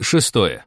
Шестое.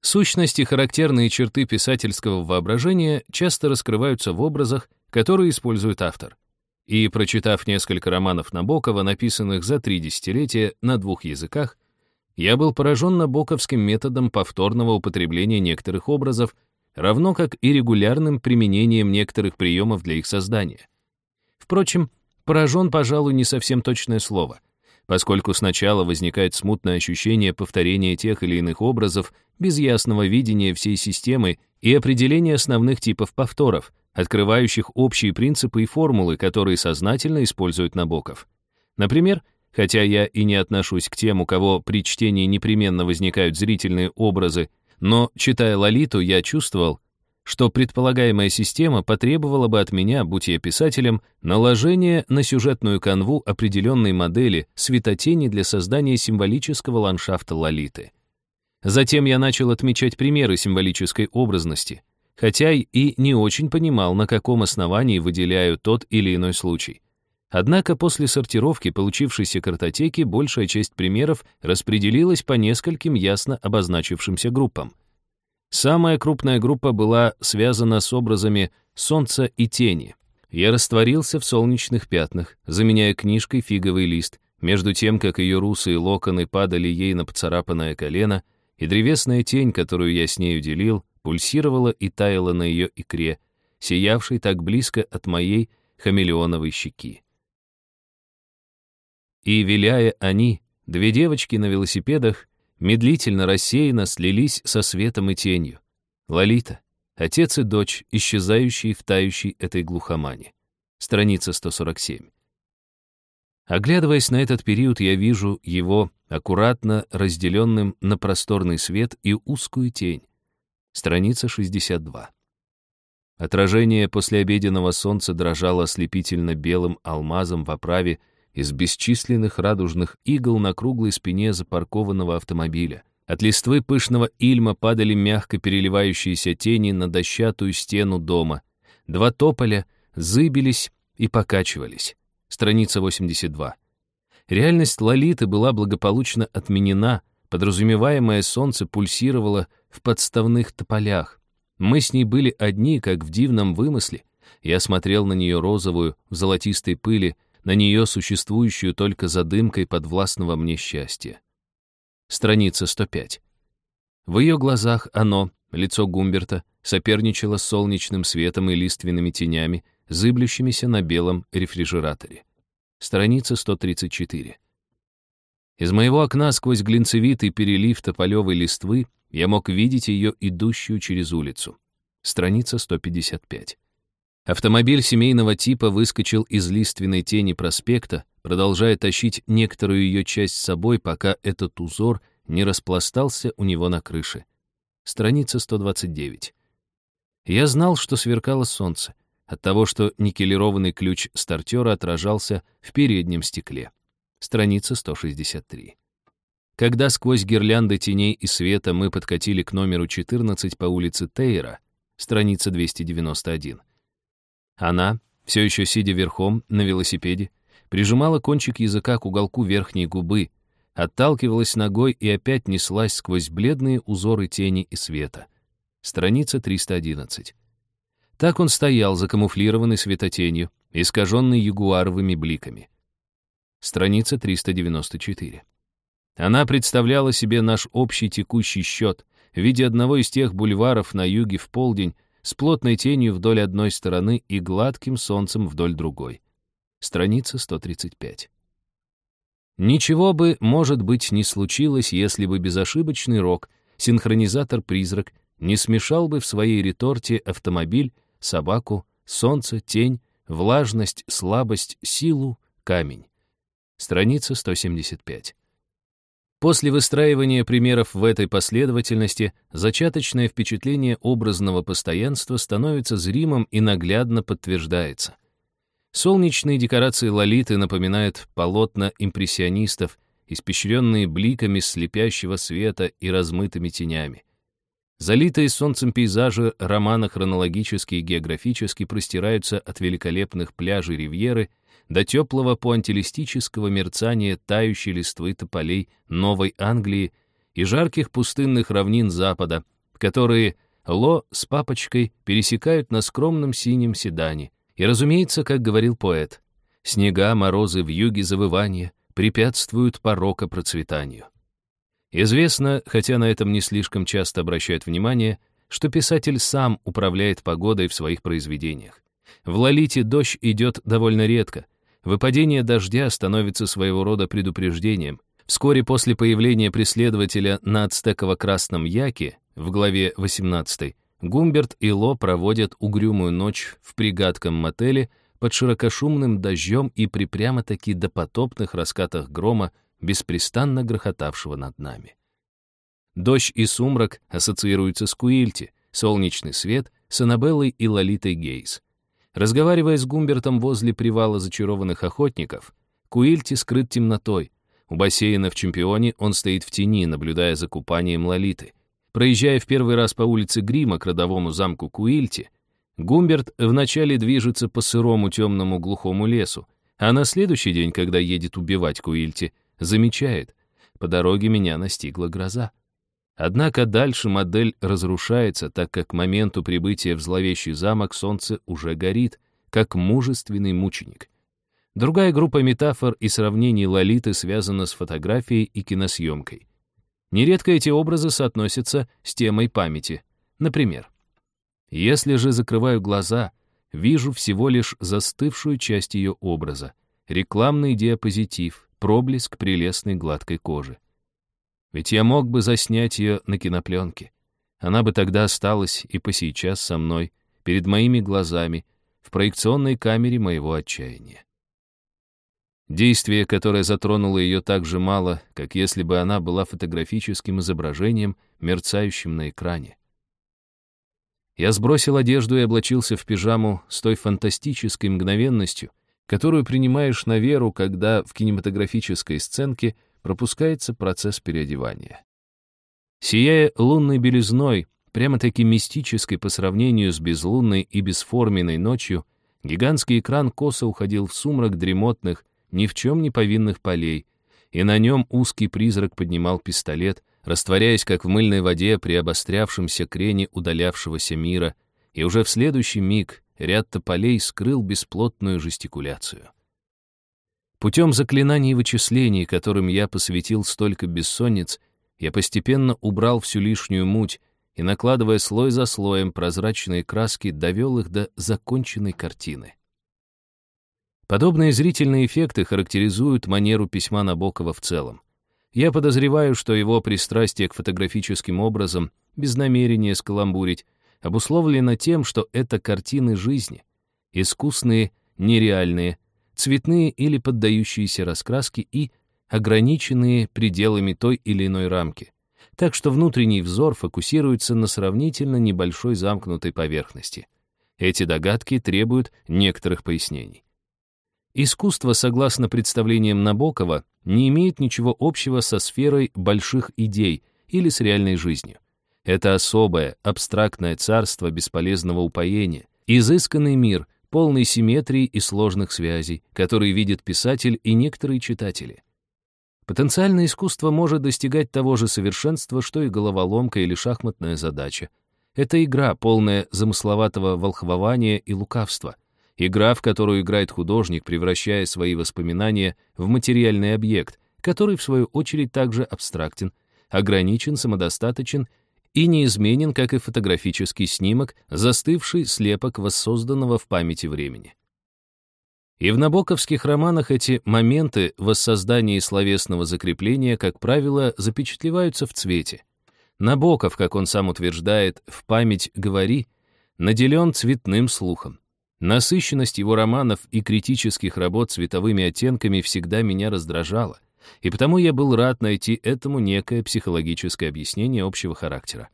Сущности, характерные черты писательского воображения часто раскрываются в образах, которые использует автор. И, прочитав несколько романов Набокова, написанных за три десятилетия на двух языках, я был поражен набоковским методом повторного употребления некоторых образов, равно как и регулярным применением некоторых приемов для их создания. Впрочем, поражен, пожалуй, не совсем точное слово — поскольку сначала возникает смутное ощущение повторения тех или иных образов без ясного видения всей системы и определения основных типов повторов, открывающих общие принципы и формулы, которые сознательно использует Набоков. Например, хотя я и не отношусь к тем, у кого при чтении непременно возникают зрительные образы, но, читая «Лолиту», я чувствовал, что предполагаемая система потребовала бы от меня, будь я писателем, наложения на сюжетную канву определенной модели светотени для создания символического ландшафта Лолиты. Затем я начал отмечать примеры символической образности, хотя и не очень понимал, на каком основании выделяю тот или иной случай. Однако после сортировки получившейся картотеки большая часть примеров распределилась по нескольким ясно обозначившимся группам. Самая крупная группа была связана с образами солнца и тени. Я растворился в солнечных пятнах, заменяя книжкой фиговый лист, между тем, как ее русые локоны падали ей на поцарапанное колено, и древесная тень, которую я с нею делил, пульсировала и таяла на ее икре, сиявшей так близко от моей хамелеоновой щеки. И, виляя они, две девочки на велосипедах, медлительно, рассеянно слились со светом и тенью. Лолита, отец и дочь, исчезающие в тающей этой глухомане. Страница 147. Оглядываясь на этот период, я вижу его аккуратно разделенным на просторный свет и узкую тень. Страница 62. Отражение послеобеденного солнца дрожало ослепительно белым алмазом в оправе из бесчисленных радужных игл на круглой спине запаркованного автомобиля. От листвы пышного ильма падали мягко переливающиеся тени на дощатую стену дома. Два тополя зыбились и покачивались. Страница 82. Реальность Лолиты была благополучно отменена, подразумеваемое солнце пульсировало в подставных тополях. Мы с ней были одни, как в дивном вымысле. Я смотрел на нее розовую, в золотистой пыли, на нее существующую только задымкой подвластного мне счастья. Страница 105. В ее глазах оно, лицо Гумберта, соперничало с солнечным светом и лиственными тенями, зыблющимися на белом рефрижераторе. Страница 134. Из моего окна сквозь глинцевитый перелив тополевой листвы я мог видеть ее, идущую через улицу. Страница 155. Автомобиль семейного типа выскочил из лиственной тени проспекта, продолжая тащить некоторую ее часть с собой, пока этот узор не распластался у него на крыше. Страница 129. Я знал, что сверкало солнце, от того, что никелированный ключ стартера отражался в переднем стекле. Страница 163. Когда сквозь гирлянды теней и света мы подкатили к номеру 14 по улице Тейра, страница 291, она, все еще сидя верхом на велосипеде, прижимала кончик языка к уголку верхней губы, отталкивалась ногой и опять неслась сквозь бледные узоры тени и света. Страница 311. Так он стоял, закамуфлированный светотенью, искаженный ягуаровыми бликами. Страница 394. Она представляла себе наш общий текущий счет в виде одного из тех бульваров на юге в полдень, с плотной тенью вдоль одной стороны и гладким солнцем вдоль другой. Страница 135. Ничего бы, может быть, не случилось, если бы безошибочный рок, синхронизатор-призрак, не смешал бы в своей реторте автомобиль, собаку, солнце, тень, влажность, слабость, силу, камень. Страница 175. После выстраивания примеров в этой последовательности зачаточное впечатление образного постоянства становится зримым и наглядно подтверждается. Солнечные декорации Лолиты напоминают полотна импрессионистов, испещренные бликами слепящего света и размытыми тенями. Залитые солнцем пейзажи романа хронологически и географически простираются от великолепных пляжей Ривьеры до теплого пуантилистического мерцания тающей листвы тополей Новой Англии и жарких пустынных равнин Запада, которые Ло с папочкой пересекают на скромном синем седане. И, разумеется, как говорил поэт, «Снега, морозы, в юге завывания препятствуют порока процветанию». Известно, хотя на этом не слишком часто обращают внимание, что писатель сам управляет погодой в своих произведениях. В «Лолите» дождь идет довольно редко. Выпадение дождя становится своего рода предупреждением. Вскоре после появления преследователя на ацтеково-красном яке в главе 18 Гумберт и Ло проводят угрюмую ночь в пригадком мотеле под широкошумным дождем и при прямо-таки допотопных раскатах грома, беспрестанно грохотавшего над нами. Дождь и сумрак ассоциируются с Куильти, солнечный свет с Аннабеллой и Лолитой Гейс. Разговаривая с Гумбертом возле привала зачарованных охотников, Куильти скрыт темнотой, у бассейна в Чемпионе он стоит в тени, наблюдая за купанием Лолиты. Проезжая в первый раз по улице Грима к родовому замку Куильти, Гумберт вначале движется по сырому темному глухому лесу, а на следующий день, когда едет убивать Куильти, замечает, по дороге меня настигла гроза. Однако дальше модель разрушается, так как к моменту прибытия в зловещий замок солнце уже горит, как мужественный мученик. Другая группа метафор и сравнений Лолиты связана с фотографией и киносъемкой. Нередко эти образы соотносятся с темой памяти. Например, если же закрываю глаза, вижу всего лишь застывшую часть ее образа, рекламный диапозитив, проблеск прелестной гладкой кожи. Ведь я мог бы заснять ее на кинопленке. Она бы тогда осталась и по сейчас со мной, перед моими глазами, в проекционной камере моего отчаяния. Действие, которое затронуло ее так же мало, как если бы она была фотографическим изображением, мерцающим на экране. Я сбросил одежду и облачился в пижаму с той фантастической мгновенностью, которую принимаешь на веру, когда в кинематографической сценке пропускается процесс переодевания. Сияя лунной белизной, прямо-таки мистической по сравнению с безлунной и бесформенной ночью, гигантский экран косо уходил в сумрак дремотных, ни в чем не повинных полей, и на нем узкий призрак поднимал пистолет, растворяясь, как в мыльной воде при обострявшемся крене удалявшегося мира, и уже в следующий миг ряд тополей скрыл бесплотную жестикуляцию. Путем заклинаний и вычислений, которым я посвятил столько бессонниц, я постепенно убрал всю лишнюю муть и, накладывая слой за слоем прозрачные краски, довел их до законченной картины. Подобные зрительные эффекты характеризуют манеру письма Набокова в целом. Я подозреваю, что его пристрастие к фотографическим образам, без намерения скаламбурить, обусловлено тем, что это картины жизни, искусные, нереальные, цветные или поддающиеся раскраске и ограниченные пределами той или иной рамки. Так что внутренний взор фокусируется на сравнительно небольшой замкнутой поверхности. Эти догадки требуют некоторых пояснений. Искусство, согласно представлениям Набокова, не имеет ничего общего со сферой больших идей или с реальной жизнью. Это особое, абстрактное царство бесполезного упоения, изысканный мир, полный симметрии и сложных связей, который видит писатель и некоторые читатели. Потенциальное искусство может достигать того же совершенства, что и головоломка или шахматная задача. Это игра, полная замысловатого волхвования и лукавства — Игра, в которую играет художник, превращая свои воспоминания в материальный объект, который, в свою очередь, также абстрактен, ограничен, самодостаточен и неизменен, как и фотографический снимок, застывший слепок воссозданного в памяти времени. И в набоковских романах эти моменты воссоздания словесного закрепления, как правило, запечатлеваются в цвете. Набоков, как он сам утверждает, в память «говори», наделен цветным слухом. Насыщенность его романов и критических работ цветовыми оттенками всегда меня раздражала, и потому я был рад найти этому некое психологическое объяснение общего характера.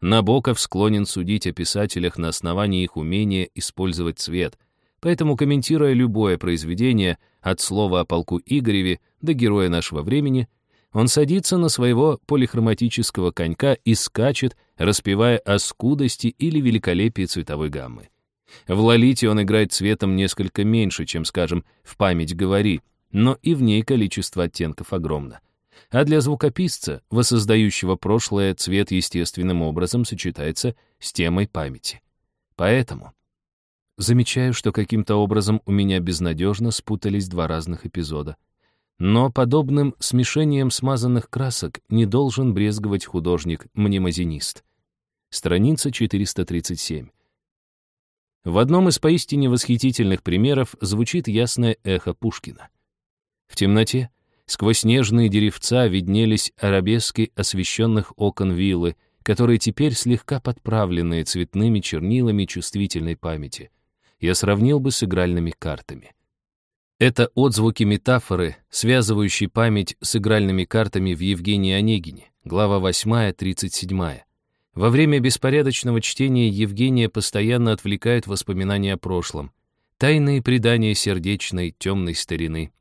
Набоков склонен судить о писателях на основании их умения использовать цвет, поэтому, комментируя любое произведение, от слова о полку Игореве до героя нашего времени, он садится на своего полихроматического конька и скачет, распевая о скудости или великолепии цветовой гаммы. В «Лолите» он играет цветом несколько меньше, чем, скажем, в «Память говори», но и в ней количество оттенков огромно. А для звукописца, воссоздающего прошлое, цвет естественным образом сочетается с темой памяти. Поэтому замечаю, что каким-то образом у меня безнадежно спутались два разных эпизода. Но подобным смешением смазанных красок не должен брезговать художник-мнемозинист. Страница 437. В одном из поистине восхитительных примеров звучит ясное эхо Пушкина. В темноте сквозь снежные деревца виднелись арабески освещенных окон виллы, которые теперь слегка подправленные цветными чернилами чувствительной памяти. Я сравнил бы с игральными картами. Это отзвуки метафоры, связывающей память с игральными картами в Евгении Онегине, глава 8, 37. Во время беспорядочного чтения Евгения постоянно отвлекает воспоминания о прошлом, тайные предания сердечной, темной старины.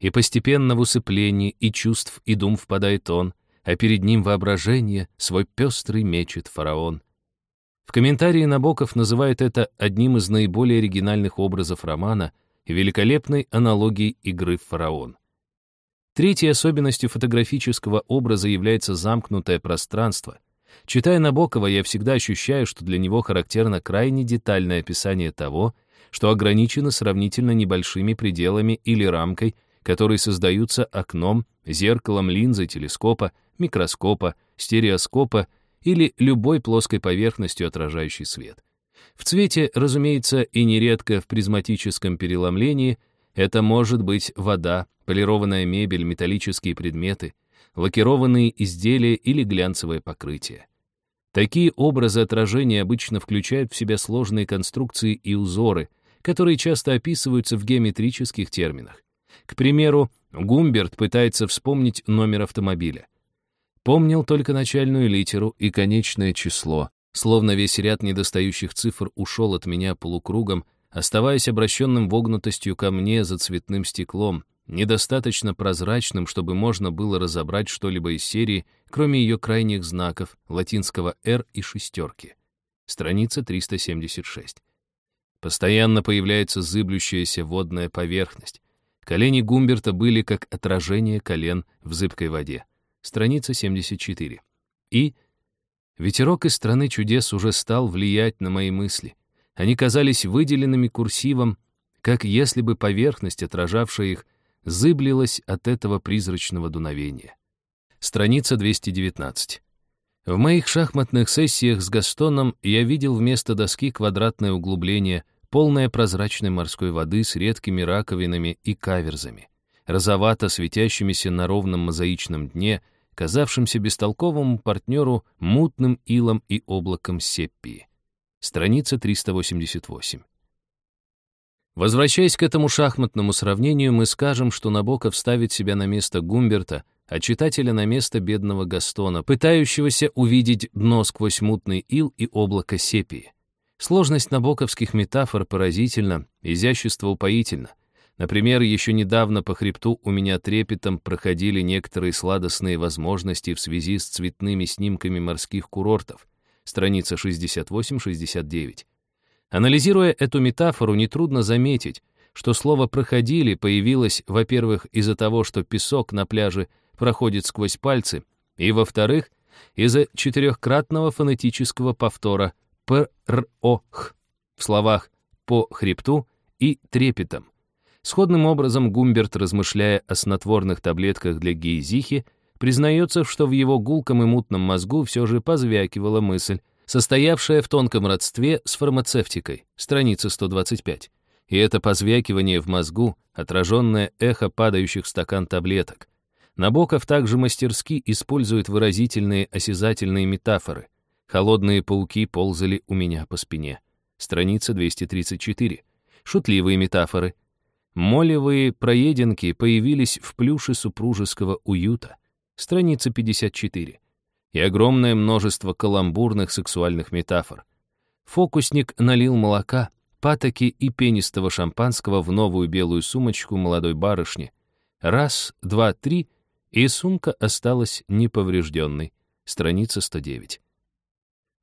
И постепенно в усыплении и чувств, и дум впадает он, а перед ним воображение свой пестрый мечет фараон. В комментарии Набоков называет это одним из наиболее оригинальных образов романа и великолепной аналогией игры в фараон. Третьей особенностью фотографического образа является замкнутое пространство — Читая Набокова, я всегда ощущаю, что для него характерно крайне детальное описание того, что ограничено сравнительно небольшими пределами или рамкой, которые создаются окном, зеркалом линзы телескопа, микроскопа, стереоскопа или любой плоской поверхностью, отражающей свет. В цвете, разумеется, и нередко в призматическом переломлении это может быть вода, полированная мебель, металлические предметы, лакированные изделия или глянцевое покрытие. Такие образы отражения обычно включают в себя сложные конструкции и узоры, которые часто описываются в геометрических терминах. К примеру, Гумберт пытается вспомнить номер автомобиля. Помнил только начальную литеру и конечное число, словно весь ряд недостающих цифр ушел от меня полукругом, оставаясь обращенным вогнутостью ко мне за цветным стеклом, недостаточно прозрачным, чтобы можно было разобрать что-либо из серии, кроме ее крайних знаков, латинского «R» и шестерки. Страница 376. Постоянно появляется зыблющаяся водная поверхность. Колени Гумберта были как отражение колен в зыбкой воде. Страница 74. И ветерок из страны чудес уже стал влиять на мои мысли. Они казались выделенными курсивом, как если бы поверхность, отражавшая их, зыблилась от этого призрачного дуновения. Страница 219. В моих шахматных сессиях с Гастоном я видел вместо доски квадратное углубление, полное прозрачной морской воды с редкими раковинами и каверзами, розовато светящимися на ровном мозаичном дне, казавшимся бестолковому партнеру мутным илом и облаком сеппии. Страница 388. Возвращаясь к этому шахматному сравнению, мы скажем, что Набоков ставит себя на место Гумберта, а читателя на место бедного Гастона, пытающегося увидеть дно сквозь мутный ил и облако сепии. Сложность набоковских метафор поразительна, изящество упоительно. Например, еще недавно по хребту у меня трепетом проходили некоторые сладостные возможности в связи с цветными снимками морских курортов. Страница 68-69. Анализируя эту метафору, нетрудно заметить, что слово «проходили» появилось, во-первых, из-за того, что песок на пляже проходит сквозь пальцы, и, во-вторых, из-за четырехкратного фонетического повтора «пр-р-о-х» в словах «по хребту» и «трепетом». Сходным образом Гумберт, размышляя о снотворных таблетках для гейзихи, признается, что в его гулком и мутном мозгу все же позвякивала мысль, состоявшая в тонком родстве с фармацевтикой, страница 125. И это позвякивание в мозгу, отраженное эхо падающих в стакан таблеток. Набоков также мастерски использует выразительные осязательные метафоры. Холодные пауки ползали у меня по спине. Страница 234. Шутливые метафоры. Молевые проеденки появились в плюше супружеского уюта. Страница 54 и огромное множество каламбурных сексуальных метафор. Фокусник налил молока, патоки и пенистого шампанского в новую белую сумочку молодой барышни. Раз, два, три, и сумка осталась неповрежденной. Страница 109.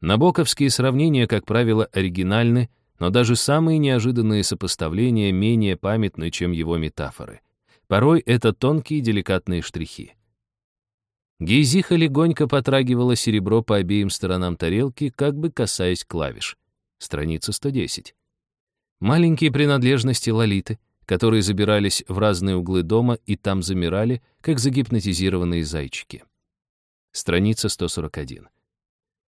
Набоковские сравнения, как правило, оригинальны, но даже самые неожиданные сопоставления менее памятны, чем его метафоры. Порой это тонкие деликатные штрихи. Гейзиха легонько потрагивала серебро по обеим сторонам тарелки, как бы касаясь клавиш. Страница 110. Маленькие принадлежности Лолиты, которые забирались в разные углы дома и там замирали, как загипнотизированные зайчики. Страница 141.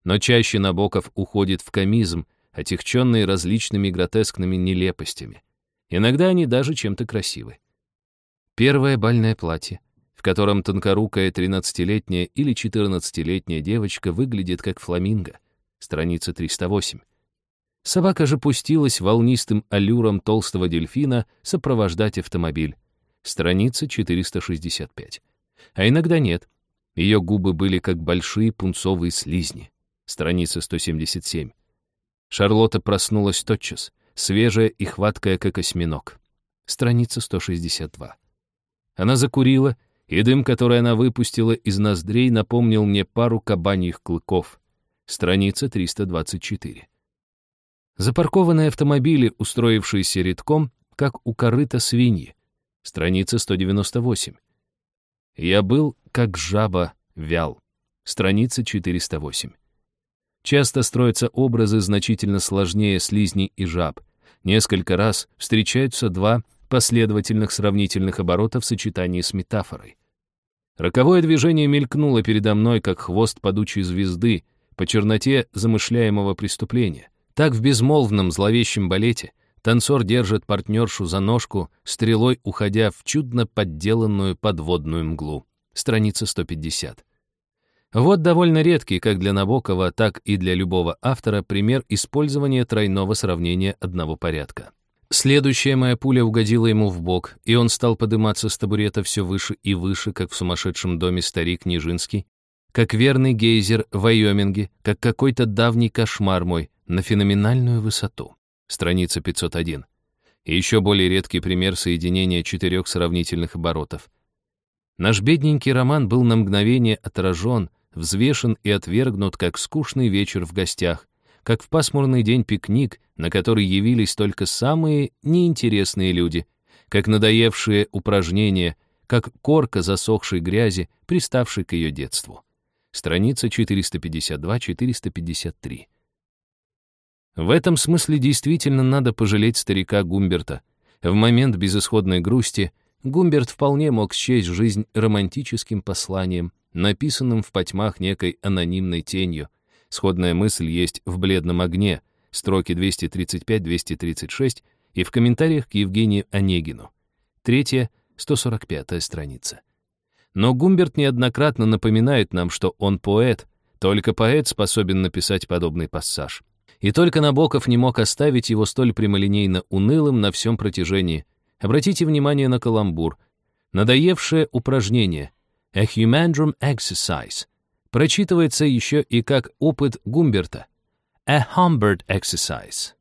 Но чаще Набоков уходит в комизм, отягченный различными гротескными нелепостями. Иногда они даже чем-то красивы. Первое бальное платье, в котором тонкорукая 13-летняя или 14-летняя девочка выглядит как фламинго. Страница 308. Собака же пустилась волнистым аллюром толстого дельфина сопровождать автомобиль. Страница 465. А иногда нет. Ее губы были как большие пунцовые слизни. Страница 177. Шарлотта проснулась тотчас, свежая и хваткая, как осьминог. Страница 162. Она закурила, и дым, который она выпустила из ноздрей, напомнил мне пару кабаньих клыков. Страница 324. Запаркованные автомобили, устроившиеся редком, как у корыта свиньи. Страница 198. Я был, как жаба, вял. Страница 408. Часто строятся образы значительно сложнее слизней и жаб. Несколько раз встречаются два последовательных сравнительных оборота в сочетании с метафорой. Роковое движение мелькнуло передо мной, как хвост падучей звезды, по черноте замышляемого преступления. Так в безмолвном зловещем балете танцор держит партнершу за ножку, стрелой уходя в чудно подделанную подводную мглу. Страница 150. Вот довольно редкий как для Набокова, так и для любого автора пример использования тройного сравнения одного порядка. Следующая моя пуля угодила ему в бок, и он стал подниматься с табурета все выше и выше, как в сумасшедшем доме старик Нижинский, как верный гейзер в Вайоминге, как какой-то давний кошмар мой, на феноменальную высоту. Страница 501. И еще более редкий пример соединения четырех сравнительных оборотов. Наш бедненький роман был на мгновение отражен, взвешен и отвергнут, как скучный вечер в гостях, как в пасмурный день пикник, на который явились только самые неинтересные люди, как надоевшие упражнения, как корка засохшей грязи, приставшей к ее детству. Страница 452-453. В этом смысле действительно надо пожалеть старика Гумберта. В момент безысходной грусти Гумберт вполне мог счесть жизнь романтическим посланием, написанным в потьмах некой анонимной тенью. Сходная мысль есть в «Бледном огне», строки 235-236 и в комментариях к Евгению Онегину. Третья, 145 страница. Но Гумберт неоднократно напоминает нам, что он поэт, только поэт способен написать подобный пассаж. И только Набоков не мог оставить его столь прямолинейно унылым на всем протяжении. Обратите внимание на каламбур. Надоевшее упражнение A Humandrum Exercise прочитывается еще и как опыт Гумберта A Humbert Exercise.